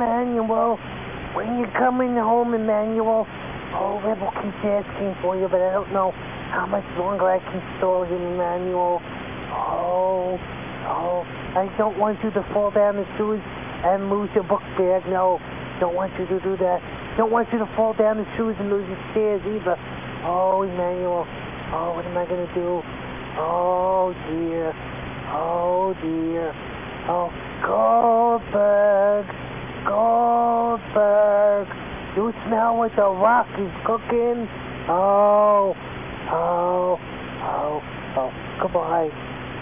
when you're coming home, Emmanuel, oh, Rebel keeps asking for you, but I don't know how much longer I can stall him, Emmanuel. Oh, oh, I don't want you to fall down the sewers and lose your book bag. No, don't want you to do that. Don't want you to fall down the sewers and lose your stairs either. Oh, Emmanuel. Oh, what am I going to do? Oh, dear. Oh, dear. Oh. Goldberg. You smell what the rock is cooking? Oh, oh, oh, oh. Goodbye.